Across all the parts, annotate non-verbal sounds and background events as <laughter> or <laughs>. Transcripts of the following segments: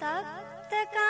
たったか。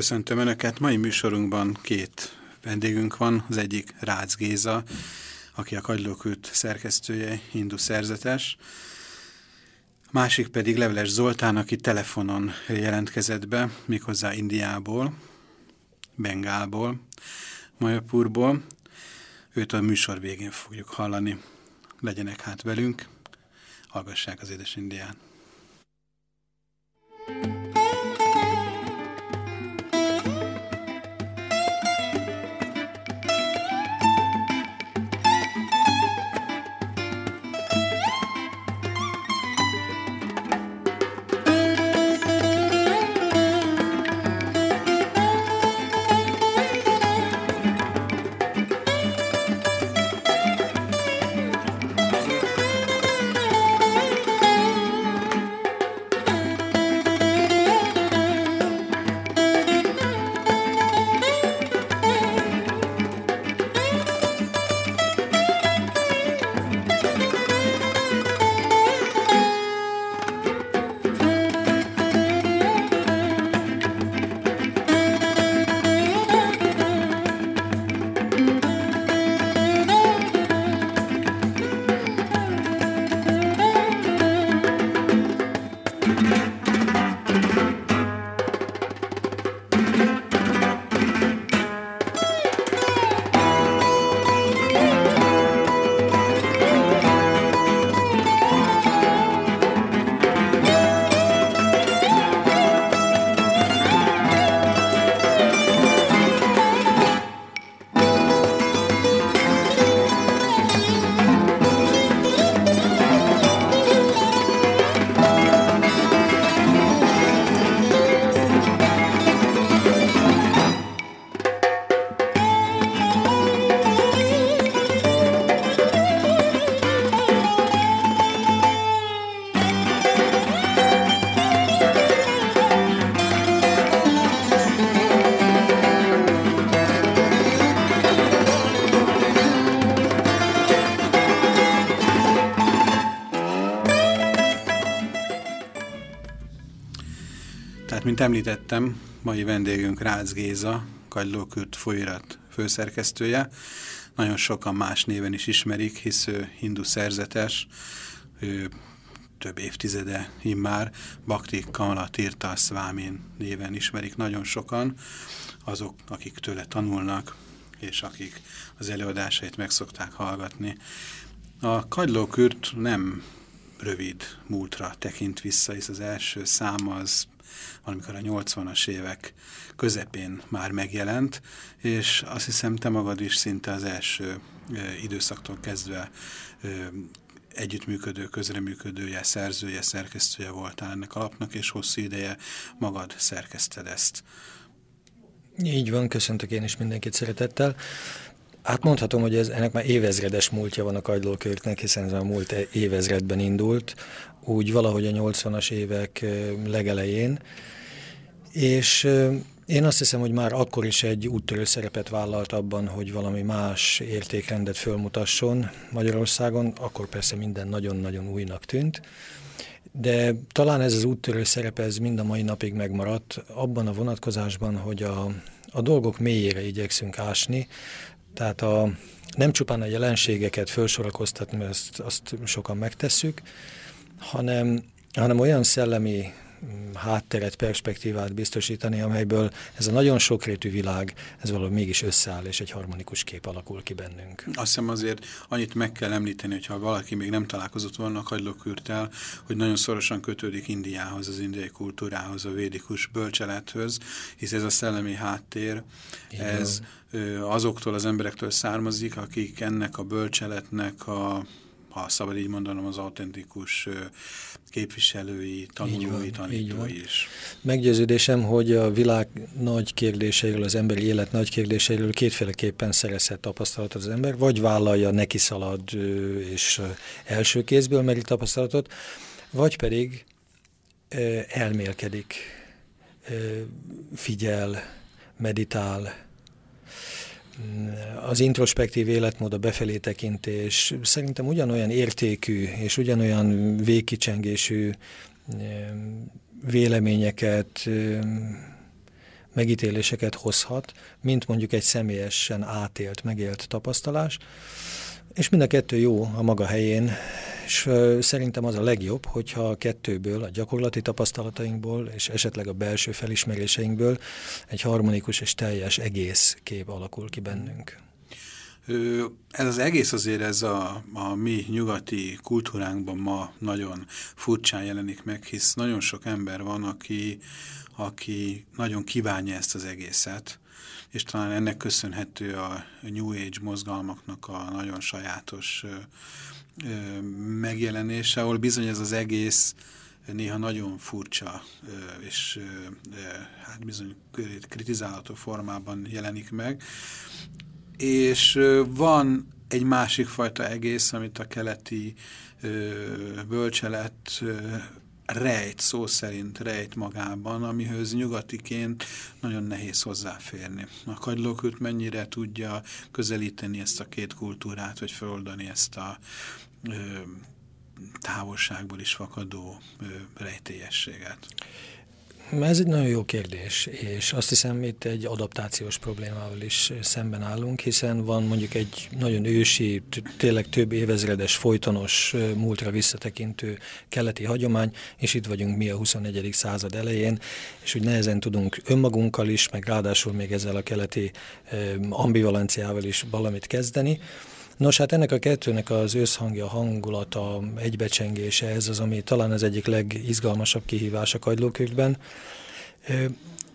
Köszöntöm Önöket. Mai műsorunkban két vendégünk van. Az egyik Rácz Géza, aki a Kagylókült szerkesztője, hindu szerzetes. A másik pedig Leveles Zoltán, aki telefonon jelentkezett be, méghozzá Indiából, Bengálból, Majapurból. Őt a műsor végén fogjuk hallani. Legyenek hát velünk, hallgassák az Édes Indián. Mint említettem, mai vendégünk Rácz Géza, Kagylókürt folyóirat főszerkesztője. Nagyon sokan más néven is ismerik, hisz ő hindu szerzetes, ő több évtizede immár, Bakti Kamala Tirta Szvámin néven ismerik nagyon sokan, azok, akik tőle tanulnak, és akik az előadásait meg szokták hallgatni. A Kagylókürt nem rövid múltra tekint vissza, hisz az első szám az valamikor a 80-as évek közepén már megjelent, és azt hiszem te magad is szinte az első időszaktól kezdve együttműködő, közreműködője, szerzője, szerkesztője voltál ennek alapnak, és hosszú ideje magad szerkeszted ezt. Így van, köszöntök én is mindenkit szeretettel. Hát mondhatom, hogy ez, ennek már évezredes múltja van a kagylókörtnek, hiszen ez a múlt évezredben indult, úgy valahogy a 80-as évek legelején, és Én azt hiszem, hogy már akkor is egy úttörő szerepet vállalt abban, hogy valami más értékrendet fölmutasson Magyarországon, akkor persze minden nagyon-nagyon újnak tűnt, de talán ez az úttörő szerep ez mind a mai napig megmaradt abban a vonatkozásban, hogy a, a dolgok mélyére igyekszünk ásni, tehát a, nem csupán a jelenségeket felsorakoztatni, mert azt, azt sokan megtesszük, hanem, hanem olyan szellemi hátteret, perspektívát biztosítani, amelyből ez a nagyon sokrétű világ, ez valahogy mégis összeáll, és egy harmonikus kép alakul ki bennünk. Azt hiszem azért annyit meg kell említeni, hogyha valaki még nem találkozott volna hagylókürtel, hogy nagyon szorosan kötődik Indiához, az indiai kultúrához, a védikus bölcselethöz, hisz ez a szellemi háttér, Igen. ez azoktól az emberektől származik, akik ennek a bölcseletnek a ha szabad így mondanom, az autentikus képviselői, tanulói, tanítói is. Meggyőződésem, hogy a világ nagy kérdéseiről, az emberi élet nagy kérdéseiről kétféleképpen szerezhet tapasztalatot az ember, vagy vállalja, neki szalad és első kézből meri tapasztalatot, vagy pedig elmélkedik, figyel, meditál, az introspektív életmód, a befelé tekintés szerintem ugyanolyan értékű és ugyanolyan végkicsengésű véleményeket, megítéléseket hozhat, mint mondjuk egy személyesen átélt, megélt tapasztalás. És mind a kettő jó a maga helyén, és szerintem az a legjobb, hogyha a kettőből, a gyakorlati tapasztalatainkból, és esetleg a belső felismeréseinkből egy harmonikus és teljes egész kép alakul ki bennünk. Ez az egész azért ez a, a mi nyugati kultúránkban ma nagyon furcsán jelenik meg, hisz nagyon sok ember van, aki, aki nagyon kívánja ezt az egészet, és talán ennek köszönhető a New Age mozgalmaknak a nagyon sajátos megjelenése, ahol bizony ez az egész néha nagyon furcsa és hát bizony kritizálható formában jelenik meg. És van egy másik fajta egész, amit a keleti bölcselet rejt, szó szerint rejt magában, amihöz nyugatiként nagyon nehéz hozzáférni. A kagylókült mennyire tudja közelíteni ezt a két kultúrát, vagy feloldani ezt a ö, távolságból is fakadó ö, rejtélyességet. Ez egy nagyon jó kérdés, és azt hiszem itt egy adaptációs problémával is szemben állunk, hiszen van mondjuk egy nagyon ősi, tényleg több évezredes, folytonos, múltra visszatekintő keleti hagyomány, és itt vagyunk mi a 21. század elején, és úgy nehezen tudunk önmagunkkal is, meg ráadásul még ezzel a keleti ambivalenciával is valamit kezdeni. Nos, hát ennek a kettőnek az összhangja, hangulata, egybecsengése, ez az, ami talán az egyik legizgalmasabb kihívás a kagylókürtben.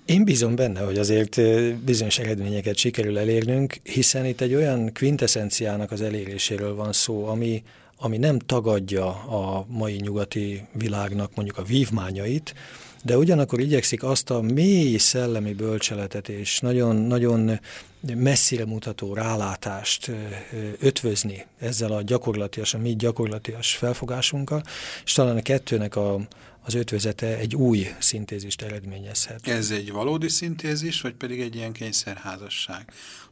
Én bízom benne, hogy azért bizonyos eredményeket sikerül elérnünk, hiszen itt egy olyan quintessenciának az eléréséről van szó, ami, ami nem tagadja a mai nyugati világnak mondjuk a vívmányait, de ugyanakkor igyekszik azt a mély szellemi bölcseletet és nagyon, nagyon messzire mutató rálátást ötvözni ezzel a gyakorlatias, a mi gyakorlatias felfogásunkkal, és talán a kettőnek a, az ötvözete egy új szintézist eredményezhet. Ez egy valódi szintézis, vagy pedig egy ilyen kényszerházasság?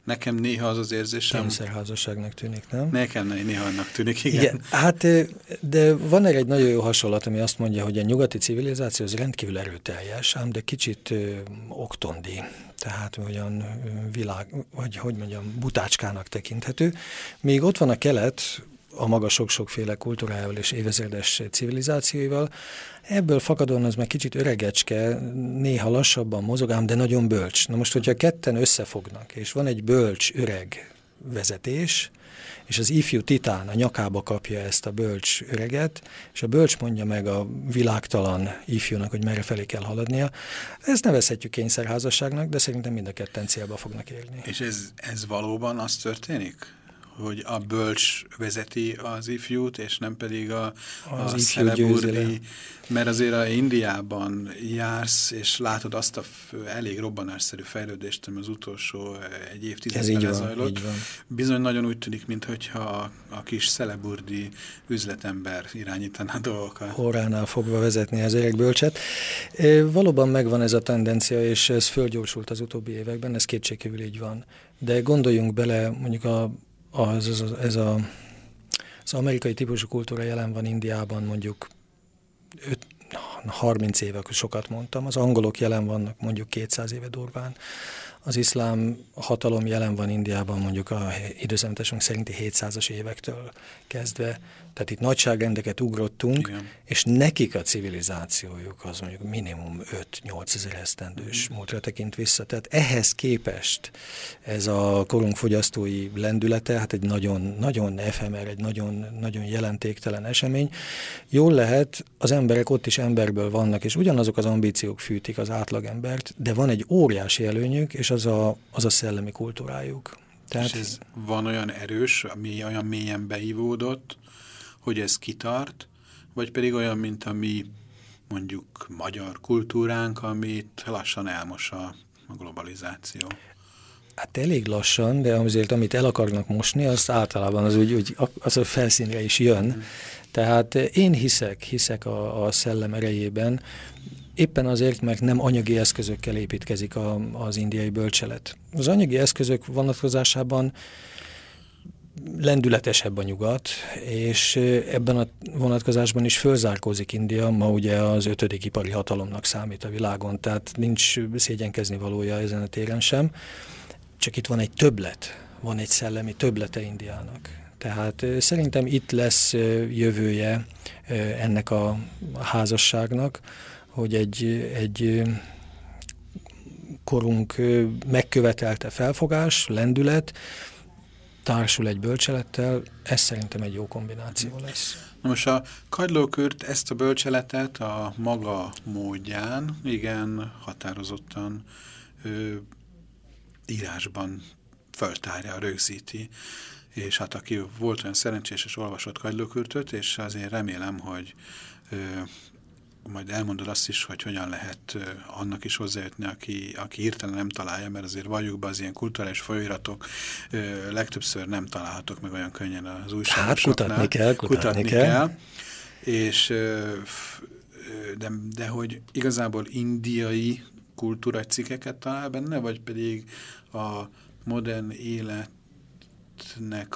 Nekem néha az az érzésem... Kényszerházasságnak tűnik, nem? Nekem néha annak tűnik, igen. igen. Hát, de van egy nagyon jó hasonlat, ami azt mondja, hogy a nyugati civilizáció az rendkívül erőteljes, ám de kicsit ö, oktondi, tehát olyan világ, vagy hogy mondjam, butácskának tekinthető. Még ott van a kelet, a maga sok-sokféle kultúrájával és évezredes civilizációival. Ebből fakadóan az meg kicsit öregecske, néha lassabban mozog, de nagyon bölcs. Na most, hogyha ketten összefognak, és van egy bölcs, öreg vezetés, és az ifjú titán a nyakába kapja ezt a bölcs öreget, és a bölcs mondja meg a világtalan ifjúnak, hogy merre felé kell haladnia. Ezt nevezhetjük kényszerházasságnak, de szerintem mind a ketten célba fognak érni. És ez, ez valóban az történik? Hogy a bölcs vezeti az ifjút, és nem pedig a, az a szeleburdi, mert azért a Indiában jársz, és látod azt a elég robbanásszerű fejlődést, ami az utolsó egy évtizedben zajlott. Bizony nagyon úgy tűnik, mintha a, a kis szeleburdi üzletember irányítaná dolgokat. Orránál fogva vezetni az bölcset. Valóban megvan ez a tendencia, és ez fölgyorsult az utóbbi években, ez kétségkívül így van. De gondoljunk bele, mondjuk a az, az, az, ez a, az amerikai típusú kultúra jelen van Indiában mondjuk 5, 30 éve, sokat mondtam, az angolok jelen vannak mondjuk 200 éve durván, az iszlám hatalom jelen van Indiában mondjuk a időszámításunk szerinti 700-as évektől kezdve, tehát itt nagyságrendeket ugrottunk, Igen. és nekik a civilizációjuk az mondjuk minimum 5-8 ezer esztendős mm. múltra tekint vissza. Tehát ehhez képest ez a korunk fogyasztói lendülete, hát egy nagyon, nagyon efemer, egy nagyon, nagyon jelentéktelen esemény. Jól lehet, az emberek ott is emberből vannak, és ugyanazok az ambíciók fűtik az átlagembert, de van egy óriási előnyük, és az a, az a szellemi kultúrájuk. Tehát, és ez van olyan erős, ami olyan mélyen beivódott, hogy ez kitart, vagy pedig olyan, mint a mi mondjuk magyar kultúránk, amit lassan elmos a, globalizáció. Hát elég lassan, de azért amit el akarnak mosni, azt általában az úgy, úgy az a felszínre is jön. Mm. Tehát én hiszek, hiszek a, a szellem erejében, éppen azért, mert nem anyagi eszközökkel építkezik a, az indiai bölcselet. Az anyagi eszközök vonatkozásában lendületesebb a nyugat, és ebben a vonatkozásban is fölzárkózik India, ma ugye az ötödik ipari hatalomnak számít a világon, tehát nincs szégyenkezni valója ezen a téren sem, csak itt van egy többlet, van egy szellemi többlete Indiának. Tehát szerintem itt lesz jövője ennek a házasságnak, hogy egy, egy korunk megkövetelte felfogás, lendület, társul egy bölcselettel, ez szerintem egy jó kombináció lesz. Na most a kagylókürt ezt a bölcseletet a maga módján, igen, határozottan ö, írásban föltárja, rögzíti, és hát aki volt olyan szerencsés és olvasott kagylókürtöt, és azért remélem, hogy ö, majd elmondod azt is, hogy hogyan lehet annak is hozzájutni, aki, aki hirtelen nem találja, mert azért valljuk be az ilyen kulturális folyóiratok legtöbbször nem találhatok meg olyan könnyen az újságosoknál. Hát kutatni kell, kutatni, kutatni kell. kell. És de, de hogy igazából indiai kultúra cikkeket talál benne, vagy pedig a modern életnek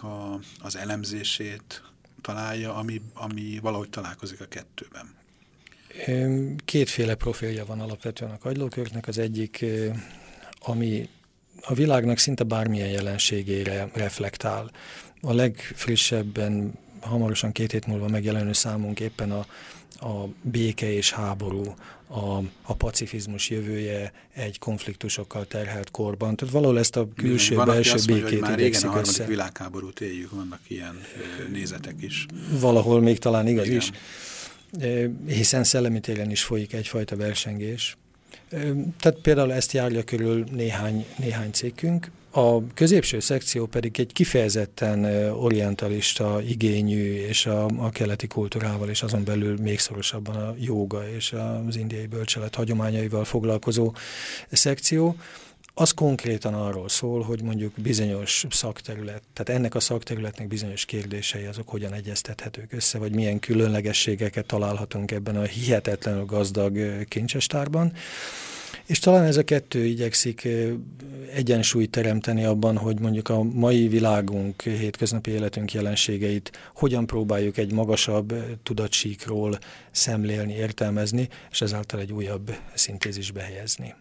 a, az elemzését találja, ami, ami valahogy találkozik a kettőben. Kétféle profilja van alapvetően a kagylókörknek. Az egyik, ami a világnak szinte bármilyen jelenségére reflektál. A legfrissebben, hamarosan két hét múlva megjelenő számunk éppen a, a béke és háború, a, a pacifizmus jövője egy konfliktusokkal terhelt korban. Tehát valahol ezt a külső-belső békét hogy már régen a harmadik össze. világháborút éljük, vannak ilyen nézetek is. Valahol még talán igaz Igen. is hiszen szellemi téren is folyik egyfajta versengés. Tehát például ezt járja körül néhány, néhány cikkünk. A középső szekció pedig egy kifejezetten orientalista igényű és a, a keleti kultúrával és azon belül még szorosabban a jóga és az indiai bölcselet hagyományaival foglalkozó szekció az konkrétan arról szól, hogy mondjuk bizonyos szakterület, tehát ennek a szakterületnek bizonyos kérdései azok hogyan egyeztethetők össze, vagy milyen különlegességeket találhatunk ebben a hihetetlenül gazdag kincsestárban. És talán ez a kettő igyekszik egyensúlyt teremteni abban, hogy mondjuk a mai világunk, hétköznapi életünk jelenségeit hogyan próbáljuk egy magasabb tudatsíkról szemlélni, értelmezni, és ezáltal egy újabb szintézisbe helyezni.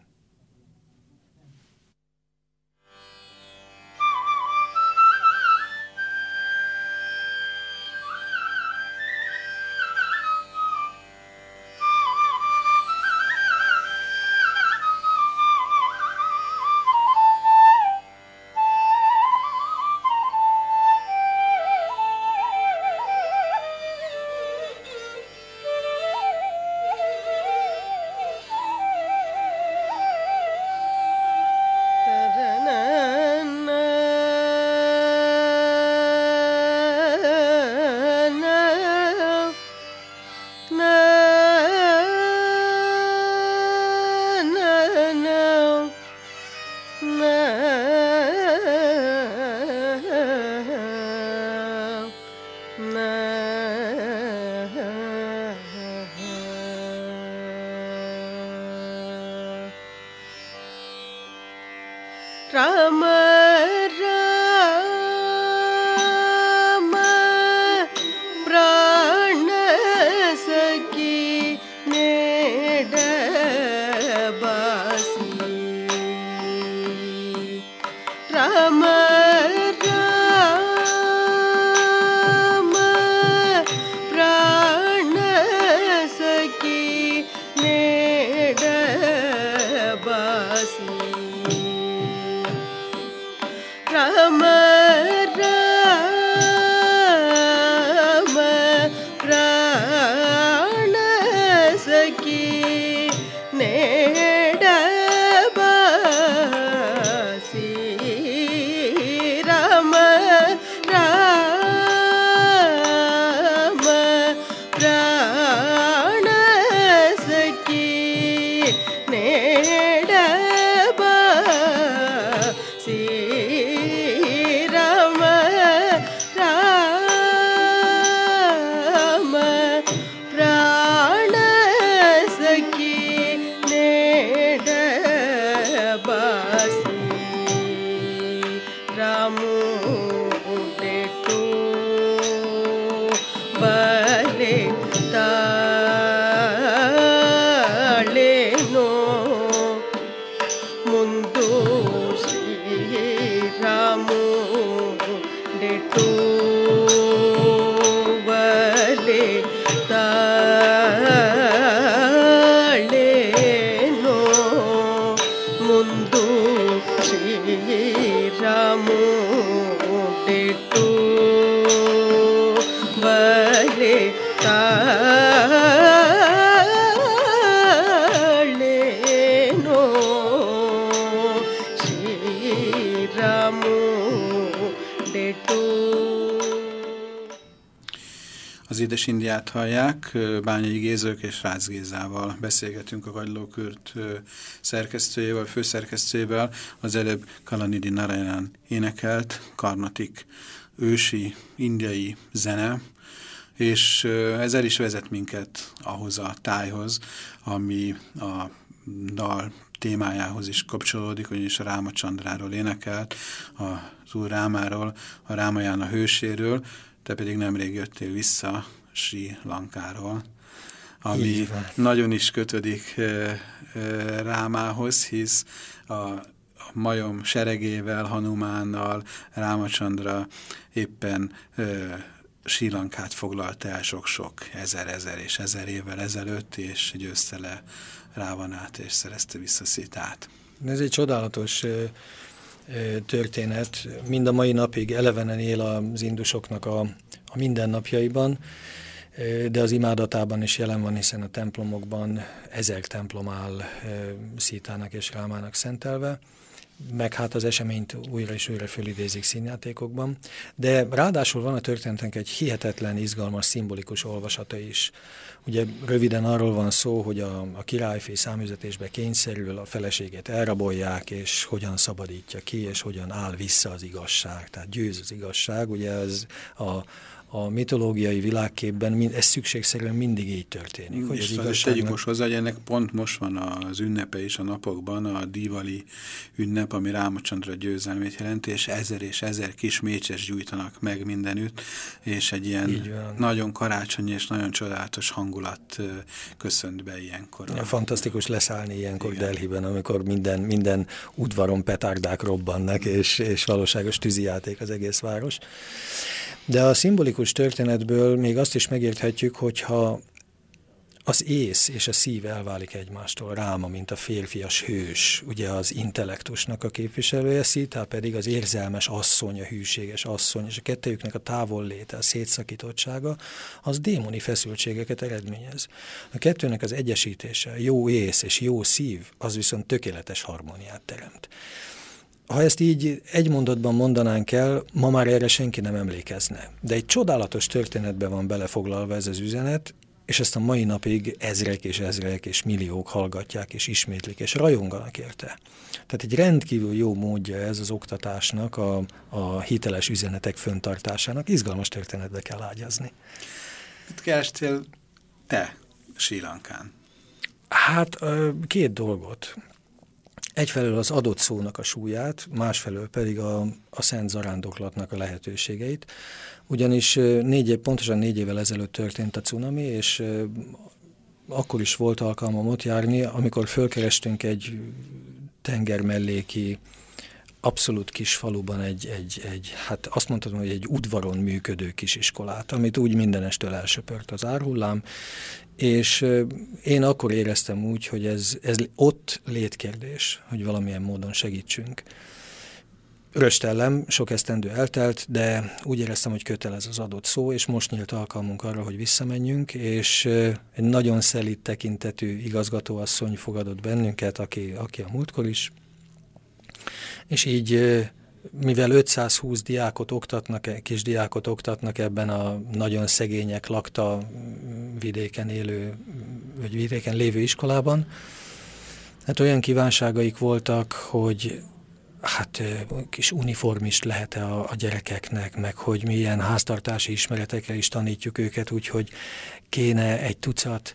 Amen. Édes Indiát hallják, Bányai Gézők és Rácz Gézával beszélgetünk a Kagylókürt szerkesztőjével, főszerkesztőjével. Az előbb Kalanidi Narayanan énekelt, Karnatik ősi indiai zene, és ez el is vezet minket ahhoz a tájhoz, ami a dal témájához is kapcsolódik, ugyanis a Ráma Csandráról énekelt, az úr Rámáról, a Rámaján a hőséről, te pedig nemrég jöttél vissza Sri Lankáról, ami nagyon is kötődik Rámához, hisz a, majom seregével, Hanumánnal Rámacsandra éppen Sri Lankát foglalt el sok-sok ezer-ezer és ezer évvel ezelőtt, és győzte le Rávanát, és szerezte vissza Szitát. Ez egy csodálatos történet. Mind a mai napig elevenen él az indusoknak a, a mindennapjaiban, de az imádatában is jelen van, hiszen a templomokban ezer templom áll Szítának és Rámának szentelve, meg hát az eseményt újra és újra fölidézik színjátékokban, de ráadásul van a történetnek egy hihetetlen, izgalmas, szimbolikus olvasata is. Ugye röviden arról van szó, hogy a, a királyfé számüzetésbe kényszerül, a feleségét elrabolják, és hogyan szabadítja ki, és hogyan áll vissza az igazság. Tehát győz az igazság, ugye ez a, a mitológiai világképben ez szükségszerűen mindig így történik. Hogy és az igazságnak... tegyük most hozzá, hogy ennek pont most van az ünnepe is a napokban, a Divali ünnep, ami Rámacsandra győzelmét jelenti, és ezer és ezer kis mécses gyújtanak meg mindenütt, és egy ilyen nagyon karácsonyi és nagyon csodálatos hangulat köszönt be ilyenkor. Ja, fantasztikus leszállni ilyenkor Igen. Delhiben, amikor minden, minden udvaron petárdák robbannak, és, és valóságos tűzijáték az egész város. De a szimbolikus történetből még azt is megérthetjük, hogyha az ész és a szív elválik egymástól, Ráma, mint a férfias hős, ugye az intellektusnak a képviselője, Szítá pedig az érzelmes asszony, a hűséges asszony, és a kettejüknek a távolléte, a szétszakítottsága, az démoni feszültségeket eredményez. A kettőnek az egyesítése, jó ész és jó szív, az viszont tökéletes harmóniát teremt. Ha ezt így egy mondatban mondanánk el, ma már erre senki nem emlékezne. De egy csodálatos történetben van belefoglalva ez az üzenet, és ezt a mai napig ezrek és ezrek és milliók hallgatják és ismétlik, és rajonganak érte. Tehát egy rendkívül jó módja ez az oktatásnak, a, a hiteles üzenetek föntartásának, izgalmas történetbe kell ágyazni. Mit kerestél te Sri Lankán? Hát két dolgot. Egyfelől az adott szónak a súlyát, másfelől pedig a, a szent zarándoklatnak a lehetőségeit. Ugyanis négy, pontosan négy évvel ezelőtt történt a cunami, és akkor is volt alkalmam ott járni, amikor fölkerestünk egy tenger melléki abszolút kis faluban egy, egy, egy, hát azt mondhatom, hogy egy udvaron működő kisiskolát, amit úgy mindenestől elsöpört az árhullám, és én akkor éreztem úgy, hogy ez, ez ott létkérdés, hogy valamilyen módon segítsünk. Röstellem, sok esztendő eltelt, de úgy éreztem, hogy kötelez az adott szó, és most nyílt alkalmunk arra, hogy visszamenjünk, és egy nagyon szelít tekintetű igazgatóasszony fogadott bennünket, aki, aki a múltkor is, és így mivel 520 diákot oktatnak, kis diákot oktatnak ebben a nagyon szegények lakta vidéken élő, vagy vidéken lévő iskolában, hát olyan kívánságaik voltak, hogy hát kis uniformist lehet-e a, a gyerekeknek, meg hogy milyen háztartási ismeretekre is tanítjuk őket, úgyhogy kéne egy tucat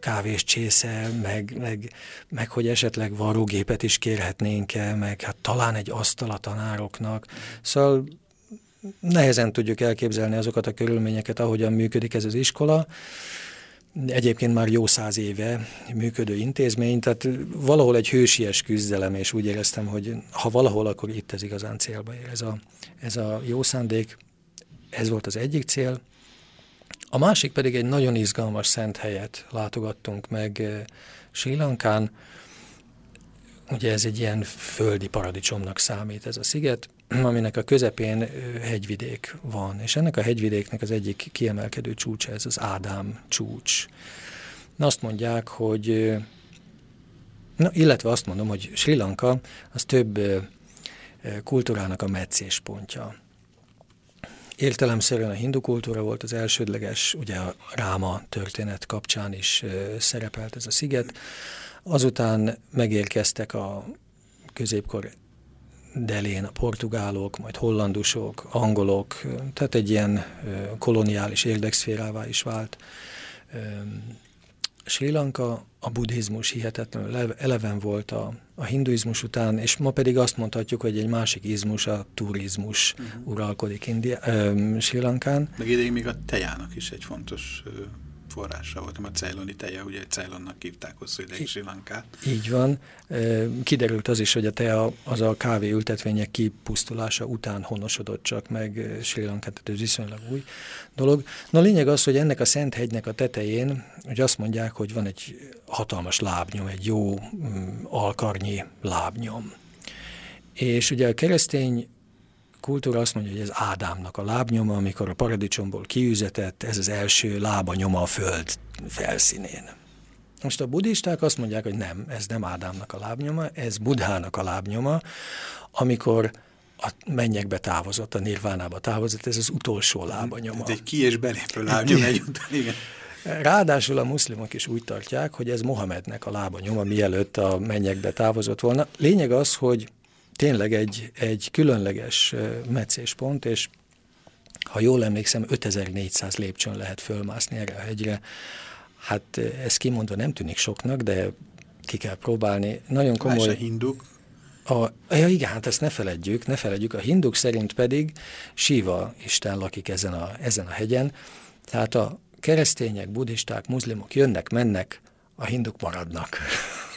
kávés csésze, meg, meg, meg hogy esetleg varrógépet is kérhetnénk-e, meg hát talán egy asztal a tanároknak. Szóval nehezen tudjuk elképzelni azokat a körülményeket, ahogyan működik ez az iskola. Egyébként már jó száz éve működő intézmény, tehát valahol egy hősies küzdelem, és úgy éreztem, hogy ha valahol, akkor itt ez igazán célba ér. Ez a, ez a jó szándék, ez volt az egyik cél. A másik pedig egy nagyon izgalmas szent helyet látogattunk meg eh, Sri Lankán. Ugye ez egy ilyen földi paradicsomnak számít ez a sziget, <clears throat> aminek a közepén eh, hegyvidék van, és ennek a hegyvidéknek az egyik kiemelkedő csúcsa ez az Ádám csúcs. Na azt mondják, hogy, eh, na, illetve azt mondom, hogy Sri Lanka az több kultúrának a meccéspontja. Értelemszerűen a hindu kultúra volt az elsődleges, ugye a Ráma történet kapcsán is szerepelt ez a sziget. Azután megérkeztek a középkor delén a portugálok, majd hollandusok, angolok, tehát egy ilyen koloniális érdekszférává is vált. Sri Lanka, a buddhizmus hihetetlenül eleven volt a, a hinduizmus után, és ma pedig azt mondhatjuk, hogy egy másik izmus, a turizmus uh-huh. uralkodik India, ö, Sri Lankán. Meg ideig még a tejának is egy fontos ö, forrása volt, a ceyloni teje, ugye Ceylonnak hívták hosszú ideig Sri Lankát. Így van. Kiderült az is, hogy a tea az a kávé ültetvények kipusztulása után honosodott csak meg Sri Lankát, tehát ez viszonylag új dolog. Na a lényeg az, hogy ennek a Szent hegynek a tetején, hogy azt mondják, hogy van egy hatalmas lábnyom, egy jó mm, alkarnyi lábnyom. És ugye a keresztény kultúra azt mondja, hogy ez Ádámnak a lábnyoma, amikor a paradicsomból kiüzetett, ez az első lábanyoma a föld felszínén. Most a buddhisták azt mondják, hogy nem, ez nem Ádámnak a lábnyoma, ez Budhának a lábnyoma, amikor a mennyekbe távozott, a nirvánába távozott, ez az utolsó lábanyoma. Ez egy ki- és belépő lábnyom egyúttal, igen. Ráadásul a muszlimok is úgy tartják, hogy ez Mohamednek a lábanyoma, mielőtt a mennyekbe távozott volna. Lényeg az, hogy tényleg egy, egy különleges meccéspont, és ha jól emlékszem, 5400 lépcsőn lehet fölmászni erre a hegyre. Hát ez kimondva nem tűnik soknak, de ki kell próbálni. Nagyon komoly... Más a hinduk? A, ja igen, hát ezt ne feledjük, ne feledjük. A hinduk szerint pedig Siva Isten lakik ezen a, ezen a hegyen. Tehát a keresztények, buddhisták, muzlimok jönnek, mennek, a hinduk maradnak. <laughs>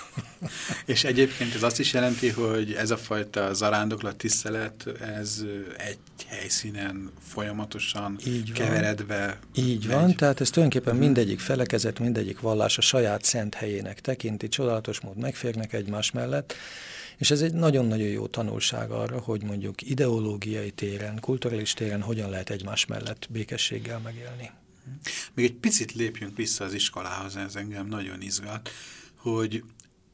És egyébként ez azt is jelenti, hogy ez a fajta zarándoklat tisztelet, ez egy helyszínen folyamatosan Így van. keveredve Így megy. van, tehát ez tulajdonképpen mhm. mindegyik felekezet, mindegyik vallás a saját szent helyének tekinti, csodálatos mód megférnek egymás mellett, és ez egy nagyon-nagyon jó tanulság arra, hogy mondjuk ideológiai téren, kulturális téren hogyan lehet egymás mellett békességgel megélni. Még egy picit lépjünk vissza az iskolához, ez engem nagyon izgat, hogy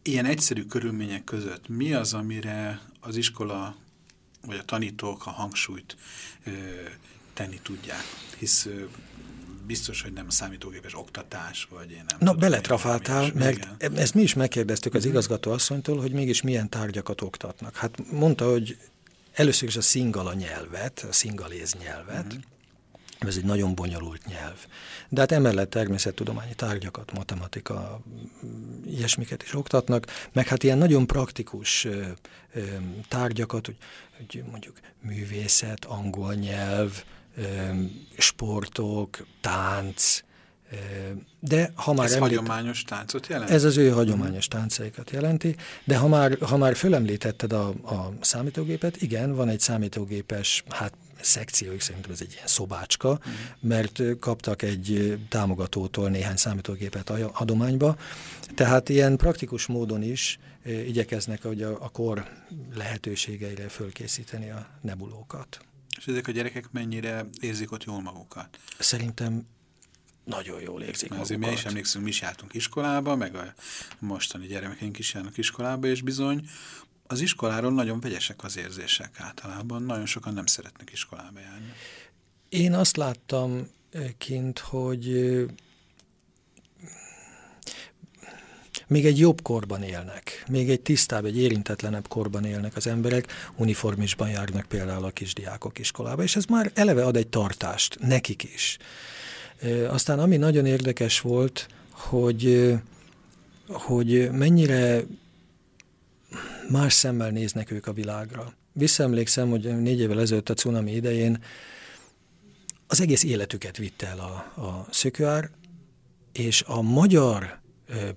ilyen egyszerű körülmények között mi az, amire az iskola vagy a tanítók a hangsúlyt ö, tenni tudják? Hisz ö, biztos, hogy nem a számítógépes oktatás, vagy én nem Na, beletrafáltál, mert igen. ezt mi is megkérdeztük az mhm. igazgató asszonytól, hogy mégis milyen tárgyakat oktatnak. Hát mondta, hogy először is a szingala nyelvet, a szingaléz nyelvet, uh-huh. Ez egy nagyon bonyolult nyelv. De hát emellett természettudományi tárgyakat, matematika, ilyesmiket is oktatnak, meg hát ilyen nagyon praktikus tárgyakat, hogy, hogy mondjuk művészet, angol nyelv, sportok, tánc, de ha már ez említ, hagyományos táncot jelent? Ez az ő hagyományos táncaikat jelenti, de ha már, ha már fölemlítetted a, a számítógépet, igen, van egy számítógépes, hát szekcióik, szerintem ez egy ilyen szobácska, mert kaptak egy támogatótól néhány számítógépet adományba, tehát ilyen praktikus módon is igyekeznek hogy a, a kor lehetőségeire fölkészíteni a nebulókat. És ezek a gyerekek mennyire érzik ott jól magukat? Szerintem nagyon jól érzik magukat. Azért mi is emlékszünk, mi is jártunk iskolába, meg a mostani gyermekeink is járnak iskolába, és bizony az iskoláról nagyon vegyesek az érzések általában. Nagyon sokan nem szeretnek iskolába járni. Én azt láttam kint, hogy még egy jobb korban élnek, még egy tisztább, egy érintetlenebb korban élnek az emberek, uniformisban járnak például a kisdiákok iskolába, és ez már eleve ad egy tartást, nekik is. Aztán ami nagyon érdekes volt, hogy, hogy mennyire más szemmel néznek ők a világra. Visszaemlékszem, hogy négy évvel ezelőtt a cunami idején az egész életüket vitte el a, a szökőár, és a magyar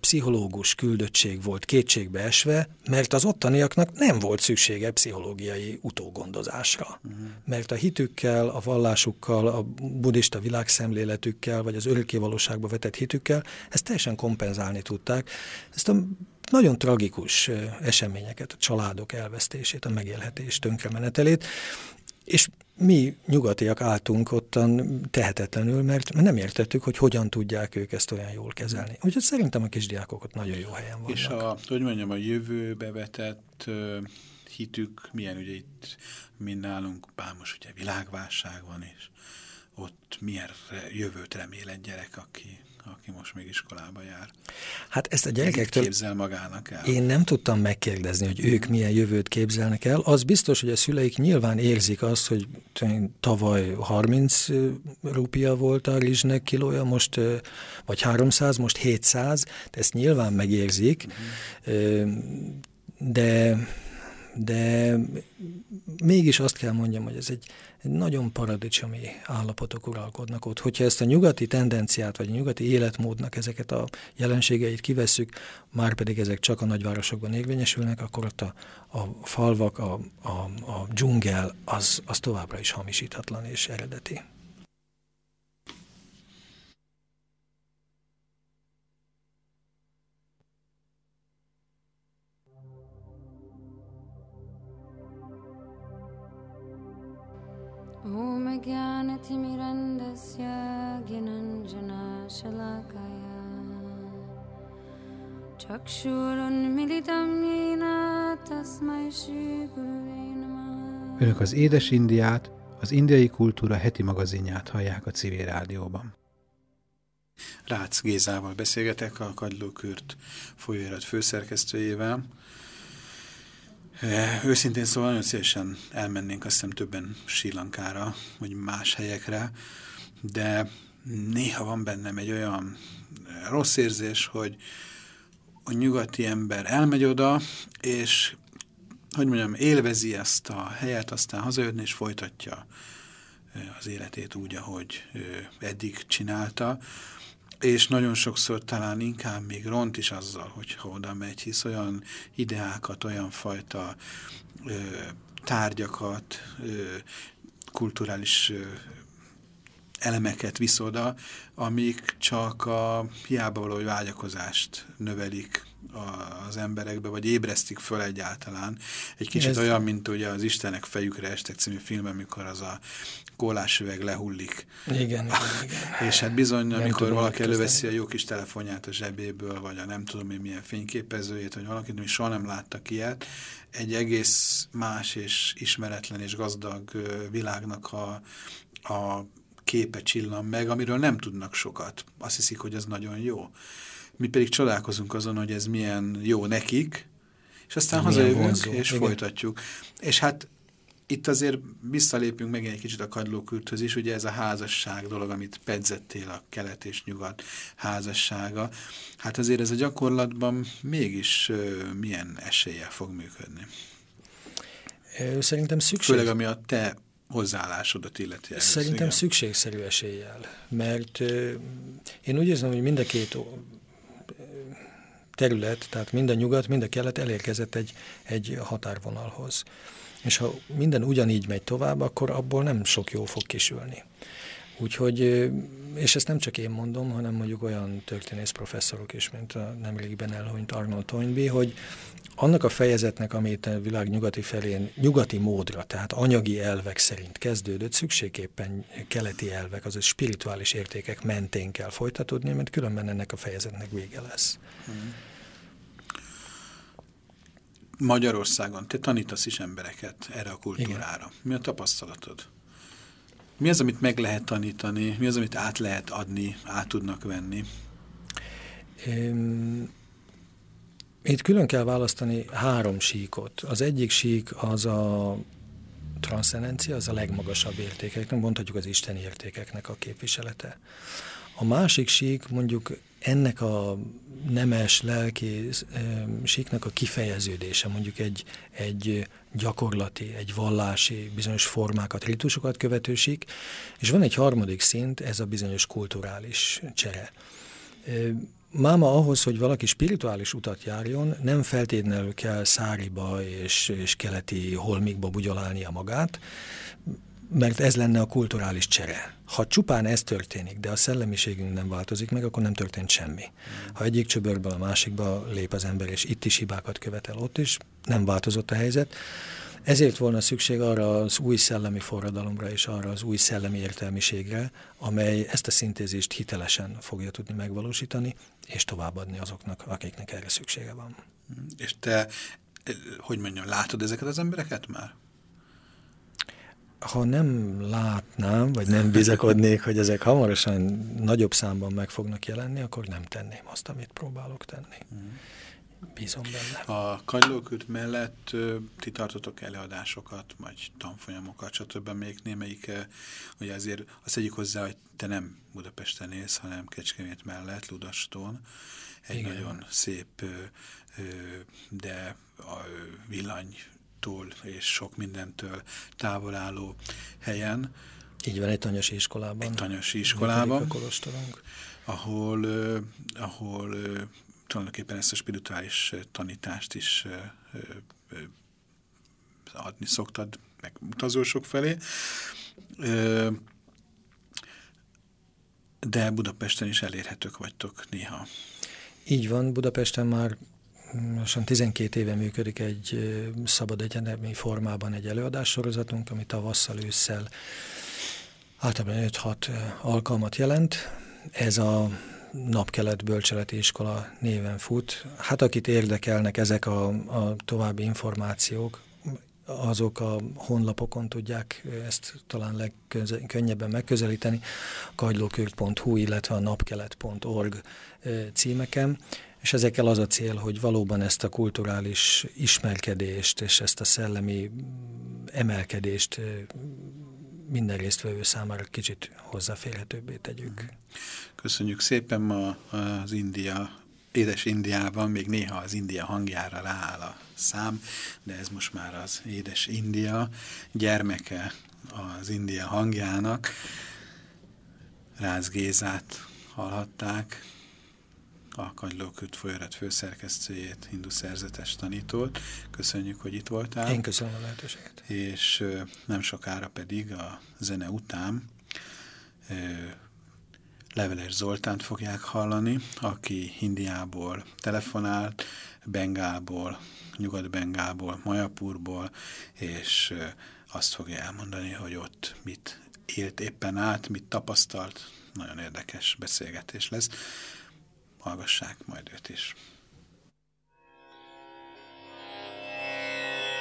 pszichológus küldöttség volt kétségbe esve, mert az ottaniaknak nem volt szüksége pszichológiai utógondozásra. Uh-huh. Mert a hitükkel, a vallásukkal, a buddhista világszemléletükkel, vagy az örökkévalóságba vetett hitükkel, ezt teljesen kompenzálni tudták. Ezt a nagyon tragikus eseményeket, a családok elvesztését, a megélhetés tönkremenetelét, és mi nyugatiak álltunk ottan tehetetlenül, mert nem értettük, hogy hogyan tudják ők ezt olyan jól kezelni. Úgyhogy szerintem a kisdiákok ott nagyon jó helyen vannak. És a, hogy mondjam, a jövőbe vetett hitük, milyen ugye itt mi nálunk, bár most ugye világválság van, és ott milyen jövőt remél egy gyerek, aki aki most még iskolába jár. Hát ezt a gyerekektől képzel magának el. Én nem tudtam megkérdezni, hogy ők milyen jövőt képzelnek el. Az biztos, hogy a szüleik nyilván érzik azt, hogy tavaly 30 rupia volt a rizsnek kilója, most vagy 300, most 700, de ezt nyilván megérzik, uh-huh. de de mégis azt kell mondjam, hogy ez egy nagyon paradicsomi állapotok uralkodnak ott. Hogyha ezt a nyugati tendenciát, vagy a nyugati életmódnak ezeket a jelenségeit kivesszük, már pedig ezek csak a nagyvárosokban érvényesülnek, akkor ott a, a falvak, a, a, a dzsungel, az, az továbbra is hamisíthatlan és eredeti. ॐ ज्ञानतिमिरन्दस्य ज्ञानञ्जनशलाकया चक्षुरुन्मिलितं येन तस्मै श्रीगुरुवे नमः Önök az Édes Indiát, az Indiai Kultúra heti magazinját hallják a civil rádióban. Rácz Gézával beszélgetek, a Kagylókürt folyóirat főszerkesztőjével. Őszintén szóval nagyon szívesen elmennénk azt hiszem többen Sri Lankára, vagy más helyekre, de néha van bennem egy olyan rossz érzés, hogy a nyugati ember elmegy oda, és hogy mondjam, élvezi ezt a helyet, aztán hazajönni és folytatja az életét úgy, ahogy eddig csinálta, és nagyon sokszor talán inkább még ront is azzal, hogyha oda megy, hisz olyan ideákat, olyan fajta ö, tárgyakat, ö, kulturális ö, elemeket visz oda, amik csak a hiába való vágyakozást növelik az emberekbe, vagy ébresztik föl egyáltalán. Egy kicsit Ez... olyan, mint ugye az Istenek fejükre estek című film, amikor az a kólásüveg lehullik. Igen, igen, <laughs> igen. És hát bizony, nem amikor valaki előveszi a jó kis telefonját a zsebéből, vagy a nem tudom én milyen fényképezőjét, vagy valakit, mi soha nem láttak ilyet, egy egész más és ismeretlen és gazdag világnak a, a képe csillan meg, amiről nem tudnak sokat. Azt hiszik, hogy ez nagyon jó. Mi pedig csodálkozunk azon, hogy ez milyen jó nekik, és aztán hazajövünk, vonzó. és Igen. folytatjuk. És hát itt azért visszalépünk meg egy kicsit a kadlókürthöz is, ugye ez a házasság dolog, amit pedzettél a kelet és nyugat házassága. Hát azért ez a gyakorlatban mégis uh, milyen eséllyel fog működni? Szerintem szükség. Főleg ami a te hozzáállásodat illeti. Szerintem igen. szükségszerű eséllyel, mert uh, én úgy érzem, hogy mind a két terület, tehát mind a nyugat, mind a kelet elérkezett egy, egy határvonalhoz. És ha minden ugyanígy megy tovább, akkor abból nem sok jó fog kisülni. Úgyhogy, és ezt nem csak én mondom, hanem mondjuk olyan történész professzorok is, mint a nemrégiben elhunyt Arnold Toynbee, hogy annak a fejezetnek, amit a világ nyugati felén nyugati módra, tehát anyagi elvek szerint kezdődött, szükségképpen keleti elvek, azaz spirituális értékek mentén kell folytatódni, mert különben ennek a fejezetnek vége lesz. Hmm. Magyarországon te tanítasz is embereket erre a kultúrára. Igen. Mi a tapasztalatod? Mi az, amit meg lehet tanítani? Mi az, amit át lehet adni, át tudnak venni? Itt külön kell választani három síkot. Az egyik sík az a transzcendencia, az a legmagasabb értékeknek, mondhatjuk az isteni értékeknek a képviselete. A másik sík mondjuk ennek a nemes lelki síknak a kifejeződése, mondjuk egy, egy gyakorlati, egy vallási bizonyos formákat, ritusokat követő sík, és van egy harmadik szint, ez a bizonyos kulturális csere. Máma ahhoz, hogy valaki spirituális utat járjon, nem feltétlenül kell száriba és, és keleti holmikba bugyolálnia magát, mert ez lenne a kulturális csere. Ha csupán ez történik, de a szellemiségünk nem változik meg, akkor nem történt semmi. Ha egyik csöbörből a másikba lép az ember, és itt is hibákat követel, ott is nem változott a helyzet, ezért volna szükség arra az új szellemi forradalomra és arra az új szellemi értelmiségre, amely ezt a szintézist hitelesen fogja tudni megvalósítani, és továbbadni azoknak, akiknek erre szüksége van. És te, hogy mondjam, látod ezeket az embereket már? Ha nem látnám, vagy nem bizakodnék, hogy ezek hamarosan nagyobb számban meg fognak jelenni, akkor nem tenném azt, amit próbálok tenni. Bízom benne. A kagylókürt mellett ti tartotok előadásokat, vagy tanfolyamokat, stb. még némelyik, hogy azért azt egyik hozzá, hogy te nem Budapesten élsz, hanem Kecskemét mellett, Ludaston. Egy Igen. nagyon szép, de a villany tól és sok mindentől távol álló helyen. Így van, egy tanyasi iskolában. Egy tanyasi iskolában, ahol, uh, ahol uh, tulajdonképpen ezt a spirituális tanítást is adni szoktad, meg utazósok felé. De Budapesten is elérhetők vagytok néha. Így van, Budapesten már lassan 12 éve működik egy szabad egyetemi formában egy előadássorozatunk, ami tavasszal, ősszel általában 5-6 alkalmat jelent. Ez a Napkelet Bölcseleti Iskola néven fut. Hát akit érdekelnek ezek a, a további információk, azok a honlapokon tudják ezt talán legkönnyebben megközelíteni, kagylókürt.hu, illetve a napkelet.org címeken és ezekkel az a cél, hogy valóban ezt a kulturális ismerkedést és ezt a szellemi emelkedést minden résztvevő számára kicsit hozzáférhetőbbé tegyük. Köszönjük szépen ma az India, édes Indiában, még néha az India hangjára rááll a szám, de ez most már az édes India gyermeke az India hangjának. Ráz Gézát hallhatták, a Kagylóküt folyarat főszerkesztőjét, hindu szerzetes tanítót. Köszönjük, hogy itt voltál. Én köszönöm a lehetőséget. És nem sokára pedig a zene után Leveles Zoltánt fogják hallani, aki Indiából telefonált, Bengálból, Nyugat-Bengálból, Majapurból, és azt fogja elmondani, hogy ott mit élt éppen át, mit tapasztalt. Nagyon érdekes beszélgetés lesz hallgassák majd őt is.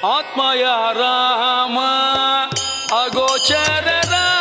Atmaya Rama Agochara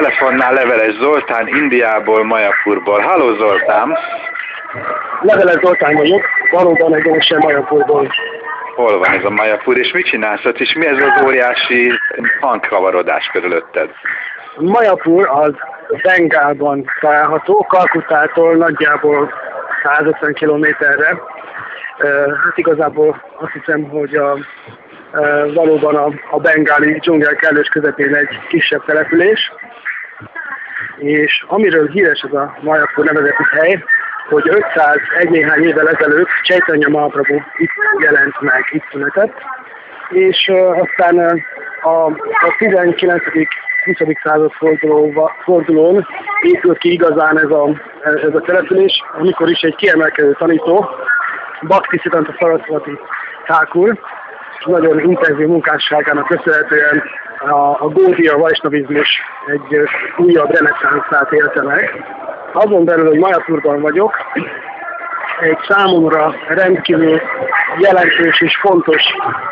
telefonnál Leveles Zoltán, Indiából, Majapurból. Halló Zoltán! Leveles Zoltán vagyok, valóban egyenesen Majapurból. Hol van ez a Majapur, és mit csinálsz ott, és mi ez az óriási hangkavarodás körülötted? Majapur az Bengálban található, Kalkutától nagyjából 150 kilométerre. Hát igazából azt hiszem, hogy a, valóban a, a bengáli dzsungel kellős közepén egy kisebb település és amiről híres ez a Majapur nevezeti hely, hogy 500 egy néhány évvel ezelőtt Chaitanya Mahaprabhu itt jelent meg, itt született, és aztán a, a 19. 20. század forduló, fordulón épült ki igazán ez a, ez a település, amikor is egy kiemelkedő tanító, Bhakti Siddhanta Saraswati Thakur, nagyon intenzív munkásságának köszönhetően a, a Gódia Vajsnavizmus egy újabb reneszánszát élte meg. Azon belül, hogy Majapurban vagyok, egy számomra rendkívül jelentős és fontos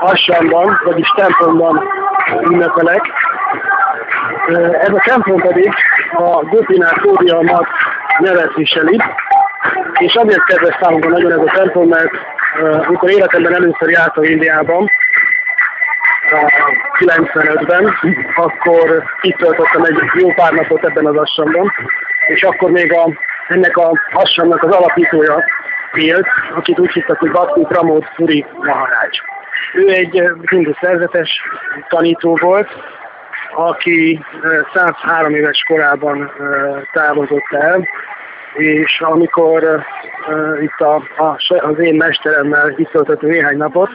assamban, vagyis templomban ünnepelek. Ez a templom pedig a Gopinát Gódia Mat nevet viseli, és azért kedves számomra nagyon ez a templom, mert amikor életemben először jártam Indiában, 95-ben, akkor itt töltöttem egy jó pár napot ebben az assamban, és akkor még a, ennek a assamnak az alapítója élt, akit úgy hívtak, hogy Bhakti Pramod Puri Maharaj. Ő egy hindu szerzetes tanító volt, aki 103 éves korában távozott el, és amikor uh, itt a, a, az én mesteremmel itt töltöttünk néhány napot,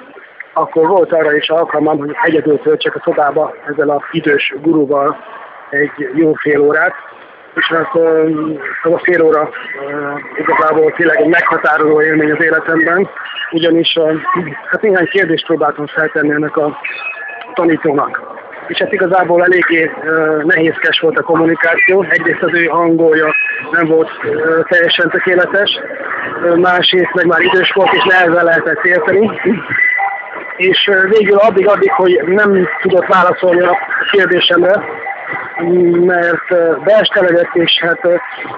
akkor volt arra is alkalmam, hogy egyedül töltsek a szobába ezzel a idős gurúval egy jó fél órát, és hát az a fél óra igazából tényleg egy meghatározó élmény az életemben, ugyanis hát néhány kérdést próbáltam feltenni ennek a tanítónak. És hát igazából eléggé nehézkes volt a kommunikáció. Egyrészt az ő hangolja nem volt teljesen tökéletes, másrészt meg már idős volt, és nehezen lehetett érteni és végül addig-addig, hogy nem tudott válaszolni a kérdésemre, mert beesteledett, és hát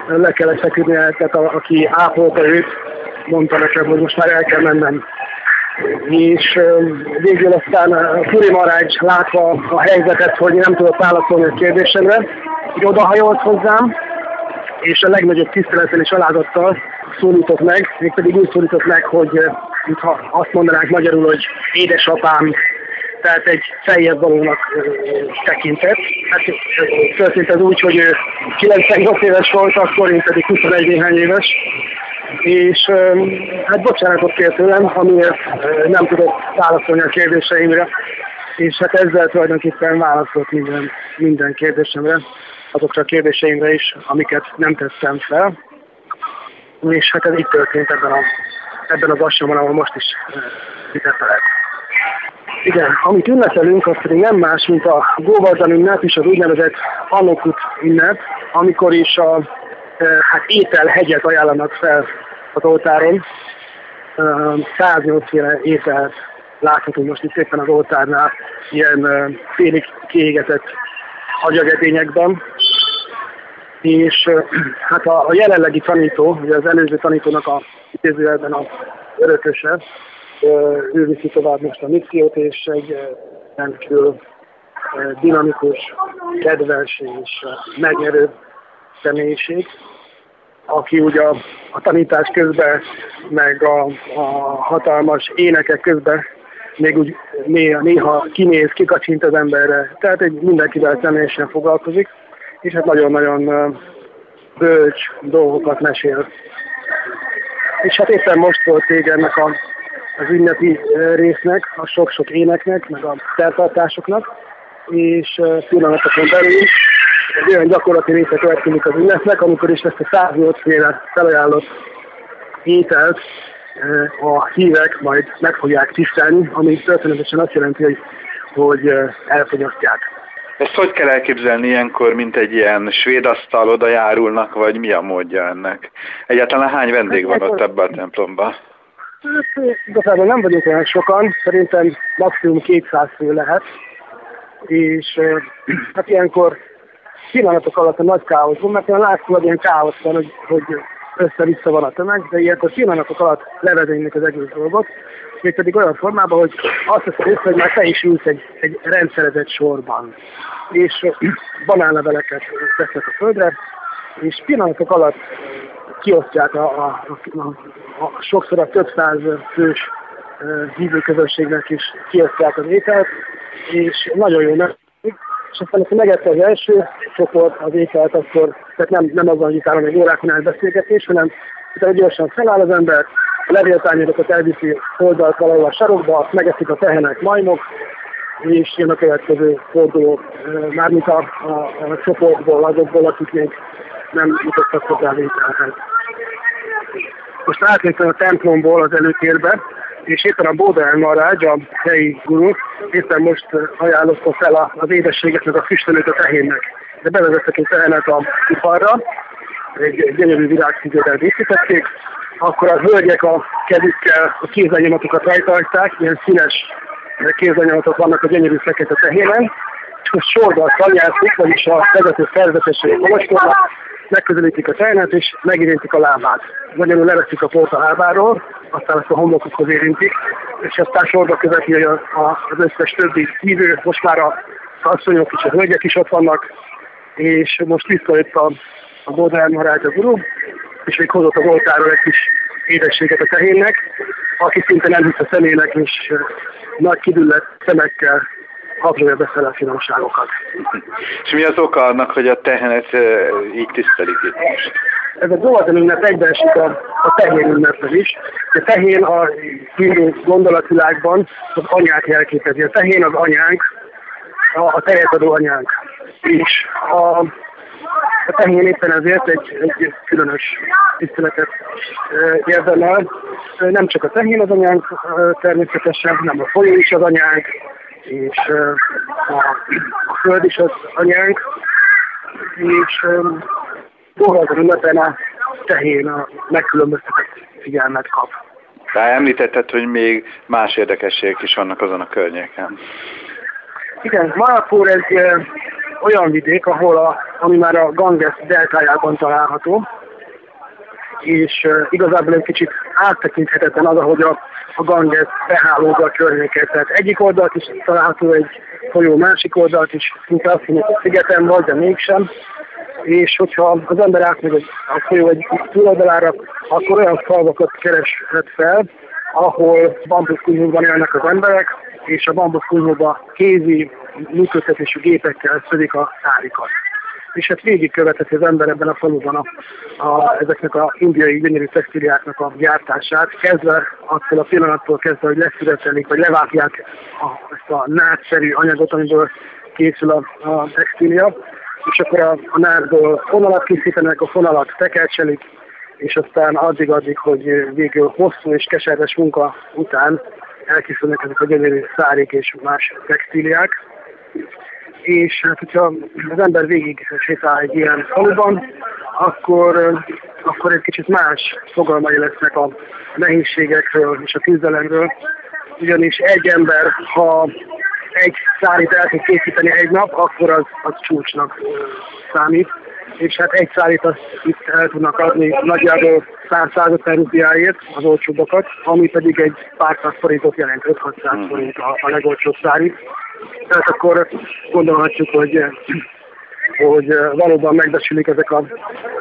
le kellett feküdni, tehát a, aki ápolta őt, mondta nekem, hogy most már el kell mennem. És végül aztán Puri Marács látva a helyzetet, hogy nem tudott válaszolni a kérdésemre, hogy odahajolt hozzám, és a legnagyobb tisztelettel és alázattal szólított meg, mégpedig úgy szólított meg, hogy mintha azt mondanánk magyarul, hogy édesapám, tehát egy feljebb valónak tekintett. Hát történt ez úgy, hogy ő 98 éves volt, akkor én pedig 21 néhány éves, és hát bocsánatot kért tőlem, amiért nem tudott válaszolni a kérdéseimre, és hát ezzel tulajdonképpen válaszolt minden, minden kérdésemre, azokra a kérdéseimre is, amiket nem tettem fel, és hát ez itt történt ebben a ebben az assamban, ahol most is ünnepelek. Igen, amit ünnepelünk, az pedig nem más, mint a Góvardhan ünnep és az úgynevezett Anokut ünnep, amikor is a hát étel hegyet ajánlanak fel az oltáron. 108 féle ételt láthatunk most itt éppen az oltárnál, ilyen félig kiégetett agyagedényekben. És hát a, a jelenlegi tanító, ugye az előző tanítónak a idézőjelben a örököse, ő viszi tovább most a missziót, és egy rendkívül dinamikus, kedves és megnyerő személyiség, aki ugye a, a tanítás közben, meg a, a hatalmas énekek közben még úgy néha, néha kinéz, kikacsint az emberre. Tehát egy mindenkivel személyesen foglalkozik, és hát nagyon-nagyon bölcs dolgokat mesél. És hát éppen most volt vége ennek a, az ünnepi résznek, a sok-sok éneknek, meg a szertartásoknak, és pillanatokon belül egy olyan gyakorlati része következik az ünnepnek, amikor is ezt a 108 féle felajánlott ételt a hívek majd meg fogják tisztelni, ami történetesen azt jelenti, hogy, hogy elfogyasztják. Ezt hogy kell elképzelni ilyenkor, mint egy ilyen svéd asztal, oda járulnak, vagy mi a módja ennek? Egyáltalán hány vendég van ott ebben a templomban? Hát, igazából nem vagyunk olyan sokan, szerintem maximum 200 fő lehet, és hát ilyenkor pillanatok alatt a nagy káosz van, mert olyan látszik, hogy ilyen káosz van, hogy, hogy össze-vissza van a tömeg, de ilyenkor pillanatok alatt levezénynek az egész dolgot, mégpedig olyan formában, hogy azt hiszem össze, hogy már te is ülsz egy, egy rendszerezett sorban, és banánleveleket tesznek a földre, és pillanatok alatt kiosztják a, a, a, a, a sokszor a több száz fős hívőközösségnek is kiosztják az ételt, és nagyon jó és aztán, amikor megette az első csoport az ételt, akkor tehát nem, nem azon, hogy utána egy órákon át beszélgetés, hanem utána gyorsan feláll az ember, a levéltányérokat elviszi oldalt valahol a sarokba, megeszik a tehenek majmok, és jön a következő forduló, mármint a, a, a csoportból, azokból, akik még nem jutottak hozzá lételhez. Most átléptem a templomból az előtérbe, és éppen a Bódán Marágy, a helyi guru, éppen most ajánlotta fel az édességet, meg a füstölőt a tehénnek. De bevezettek egy tehenet a iparra, egy gyönyörű virágszízővel díszítették, akkor a hölgyek a kezükkel a kézanyomatokat rajta ilyen színes kézanyomatok vannak a gyönyörű fekete tehénen, és most sorba szanyászik, vagyis a vezető szerzetesség kolostornak, megközelítik a tehenet, és megérintik a lábát. Magyarul leveszik a port a lábáról, aztán ezt a homlokukhoz érintik, és aztán sorba követi a, a, az összes többi hívő, most már a asszonyok és a hölgyek is ott vannak, és most visszajött a, a Bodrán Marács a guru, és még hozott az oltáról egy kis édességet a tehénnek, aki szinte nem hisz a szemének, és nagy kidüllett szemekkel habzsolja beszél a finomságokat. És mi az oka annak, hogy a tehenet így tisztelik itt most? Ez a Zoltan ünnep egybeesik a, a tehén ünnepel is. A tehén a hindu gondolatvilágban az anyák jelképezi. A tehén az anyánk, a, a tejet adó anyánk. És a, a tehén éppen ezért egy, egy különös tiszteletet érdemel. Nem csak a tehén az anyánk természetesen, hanem a folyó is az anyánk, és a, föld is az anyánk, és Bohazon ünnepen a tehén a megkülönböztetett figyelmet kap. De említetted, hogy még más érdekességek is vannak azon a környéken. Igen, Marapur egy olyan vidék, ahol a, ami már a Ganges deltájában található, és igazából egy kicsit áttekinthetetlen az, ahogy a a Ganges behálózza a környéket. Tehát egyik oldalt is található egy folyó, másik oldalt is szinte azt mondjuk, hogy szigeten vagy, de mégsem. És hogyha az ember átmegy a folyó egy túloldalára, akkor olyan falvakat kereshet fel, ahol bambuszkunyhóban élnek az emberek, és a bambuszkunyhóban kézi működtetésű gépekkel szödik a szárikat és hát végigkövetheti az ember ebben a faluban a, a, ezeknek a indiai gyönyörű textiliáknak a gyártását, kezdve attól a pillanattól kezdve, hogy leszületelik, vagy levágják a, ezt a nátszerű anyagot, amiből készül a, a textília, és akkor a, a nádból fonalat készítenek, a fonalat tekercselik, és aztán addig-addig, hogy végül hosszú és keserves munka után elkészülnek ezek a gyönyörű szárik és más textíliák és hogyha az ember végig sétál egy ilyen faluban, akkor, akkor egy kicsit más fogalmai lesznek a nehézségekről és a küzdelemről, ugyanis egy ember, ha egy szárit el tud készíteni egy nap, akkor az, az csúcsnak számít, és hát egy szállít azt itt el tudnak adni nagyjából 100-150 rupiáért az olcsóbbakat, ami pedig egy pár száz forintot jelent, 5-600 hmm. forint a, a legolcsóbb szállít. Tehát akkor gondolhatjuk, hogy hogy valóban megbecsülik ezek a,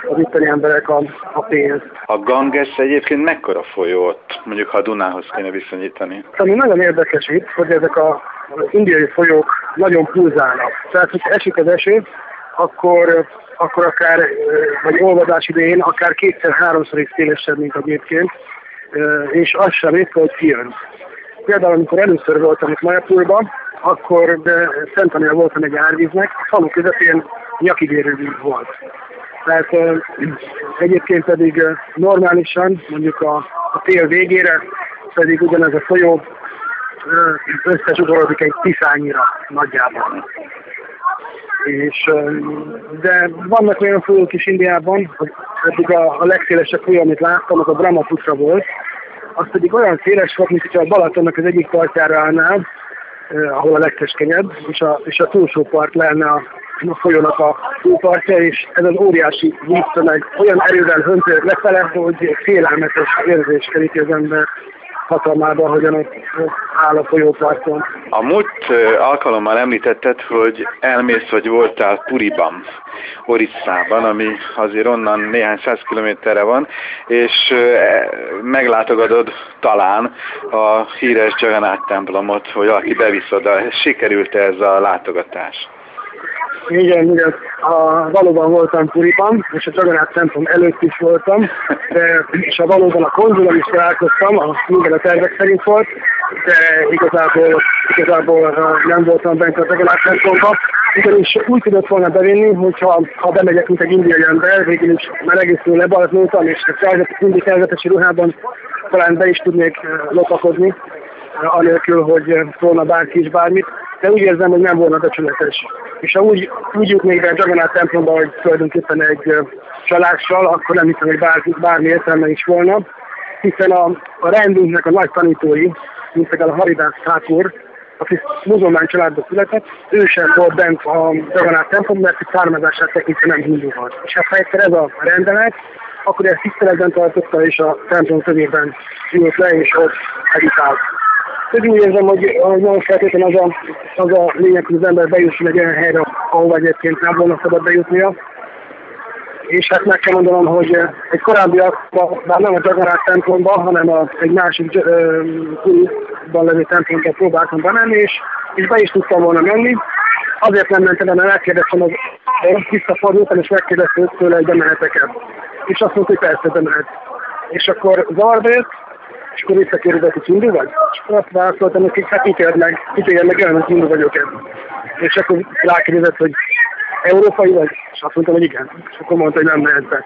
az itteni emberek a, a pénzt. A Ganges egyébként mekkora folyó ott, mondjuk ha a Dunához kéne viszonyítani? Ami nagyon érdekes itt, hogy ezek a, az indiai folyók nagyon pulzálnak. Tehát, hogyha esik az eső, akkor, akkor akár, vagy olvadás idején, akár kétszer-háromszor is szélesebb, mint egyébként, és az sem ritka, hogy kijön. Például, amikor először voltam itt Majapurban, akkor Szentania voltam egy árvíznek, a falu közepén nyakigérő volt. Tehát egyébként pedig normálisan, mondjuk a, a tél végére pedig ugyanez a folyó összesugorodik egy tiszányira nagyjából. És, de vannak olyan folyók is Indiában, eddig a, a legszélesebb folyó, amit láttam, az a Brahmaputra volt, az pedig olyan széles volt, mint hogyha a Balatonnak az egyik partjára állnál, eh, ahol a legkeskenyebb, és a, és a túlsó part lenne a, a folyónak a túlpartja, és ez az óriási víztömeg olyan erővel höntő lefele, hogy félelmetes érzés keríti az ember hatalmában, hogyan áll a folyóparton. A múlt alkalommal említetted, hogy elmész, vagy voltál Puriban, Orisszában, ami azért onnan néhány száz kilométerre van, és meglátogatod talán a híres Jagannath templomot, hogy valaki bevisz oda. Sikerült ez a látogatás? Igen, igen. A, valóban voltam Puriban, és a Csaganát templom előtt is voltam, de, és a valóban a konzulon is találkoztam, a, minden a tervek szerint volt, de igazából, igazából nem voltam bent a Csaganát templomba, ugyanis úgy tudott volna bevinni, hogyha ha bemegyek, mint egy indiai ember, végül is már egészül lebalaznultam, és a mindig szerzetesi ruhában talán be is tudnék lopakodni, anélkül, hogy szólna bárki is bármit de úgy érzem, hogy nem volna becsületes. És ha úgy, úgy jutnék be a Jagannath templomba, hogy tulajdonképpen egy csalással, akkor nem hiszem, hogy bár, bármi értelme is volna, hiszen a, a rendünknek a nagy tanítói, mint például a Haridász Thakur, aki muzulmán családba született, ő sem volt bent a Jagannath templomban, mert származását tekintve nem hindu volt. És hát ha egyszer ez a rendelet, akkor ezt tiszteletben tartotta, és a templom kövében ült le, és ott editált. Úgy úgy érzem, hogy, hogy feltétlenül az a, az a lényeg, hogy az ember bejusson egy olyan helyre, ahol egyébként nem volna szabad bejutnia. És hát meg kell mondanom, hogy egy korábbiakban, bár nem a Jagarát templomba, hanem a, egy másik újban levő templomba próbáltam bemenni, és, és be is tudtam volna menni. Azért nem mentem, mert megkérdeztem, az, visszafordultam, és megkérdeztem tőle, hogy bemehetek-e. És azt mondta, hogy persze, bemehet. És akkor zavarba és akkor visszakérdezett, hogy hindu vagy? És akkor azt válaszoltam nekik, hát ítéld meg, ítéld meg olyan, hogy hindu vagyok ebben. És akkor rákérdezett, hogy európai vagy? És azt mondtam, hogy igen. És akkor mondta, hogy nem mehet be.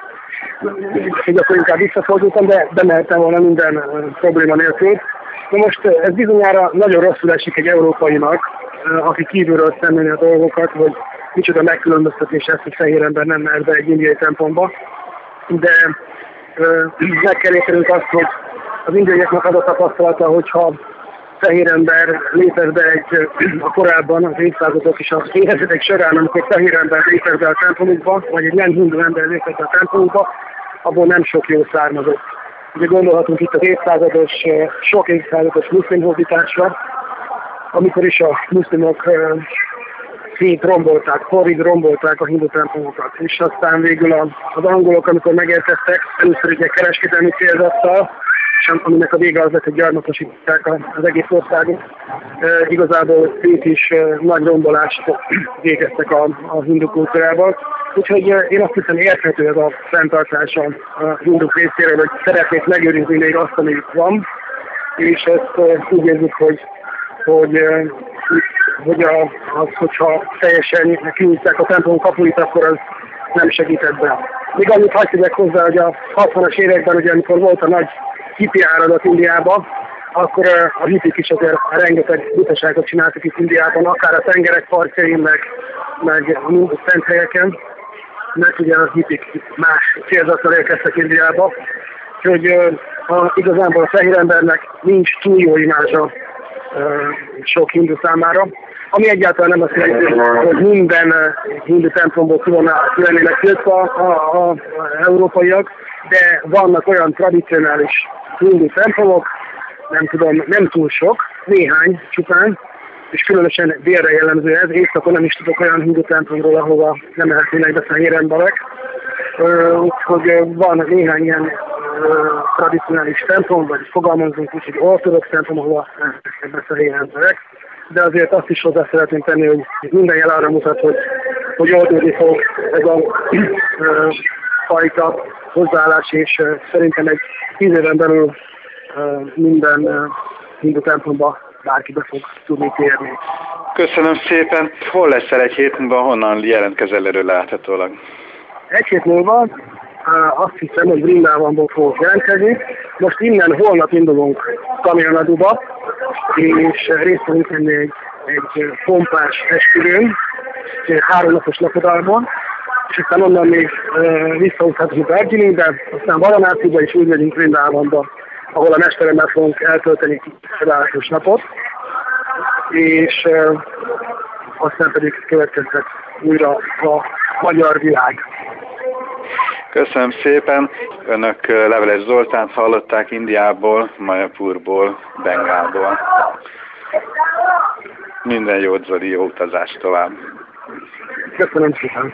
És akkor inkább visszafordultam, de bemehettem volna minden probléma nélkül. Na most ez bizonyára nagyon rosszul esik egy európainak, aki kívülről szemlélni a dolgokat, hogy micsoda megkülönböztetés ezt, hogy fehér ember nem mehet be egy indiai templomba. De meg kell értenünk azt, hogy az indiaiaknak az a tapasztalata, hogyha fehér ember lépett be egy, a korábban az évszázadok és az évezredek során, amikor fehér ember lépett be a templomukba, vagy egy nem hindu ember lépett be a templomukba, abból nem sok jó származott. Ugye gondolhatunk itt az évszázados, sok évszázados muszlim hódításra, amikor is a muszlimok szét rombolták, horrid rombolták a hindu templomokat. És aztán végül az angolok, amikor megérkeztek, először ugye kereskedelmi célzattal, és aminek a vége az lett, hogy gyarmatosították az egész országot. E, igazából itt is nagy rombolást végeztek a, a hindu kultúrában. Úgyhogy én azt hiszem érthető ez a fenntartás a, hinduk részéről, hogy szeretnék megőrizni még azt, ami van, és ezt úgy érzik, hogy, hogy, hogy a, az, hogyha teljesen kinyitják a templom kapuit, akkor az nem segített be. Még annyit hagyjuk hozzá, hogy a 60-as években, ugye, amikor volt a nagy hippi áradat Indiába, akkor a hippik is azért rengeteg butaságot csináltak itt Indiában, akár a tengerek partjain, meg, meg a szent helyeken, mert ugye a hippik más célzattal érkeztek Indiába. Úgyhogy a, igazából a fehér embernek nincs túl jó imázsa sok hindu számára. ami egyáltalán nem azt jelenti, hogy minden hindu templomból ki lennének tiltva a, a, a európaiak, de vannak olyan tradicionális hindu templomok, nem tudom, nem túl sok, néhány csupán, és különösen délre jellemző ez, éjszakon nem is tudok olyan hindu templomról, ahova nem mehetnének be fehér emberek. Úgyhogy van néhány ilyen tradicionális templom, vagy fogalmazunk úgy, hogy ortodox templom, ahova be fehér emberek. De azért azt is hozzá szeretném tenni, hogy minden jel arra mutat, hogy, hogy oldódni fog ez a fajta hozzáállás, és szerintem egy tíz éven belül minden hindu templomba bárki be fog tudni térni. Köszönöm szépen. Hol leszel egy hét múlva, honnan jelentkezel erről láthatólag? Egy hét múlva azt hiszem, hogy Brindávamból fogok jelentkezni. Most innen holnap indulunk Kamionaduba, és részt fogunk venni egy, egy pompás esküvőn, háromnapos lakodalban, és aztán onnan még visszautazunk Darjeelingbe, aztán Varanásziba, és úgy megyünk Brindávamba ahol a mesteremmel fogunk eltölteni csodálatos napot, és aztán pedig következhet újra a magyar világ. Köszönöm szépen. Önök Leveles Zoltánt hallották Indiából, Majapurból, Bengálból. Minden jót, Zoli, jó utazást tovább. Köszönöm szépen.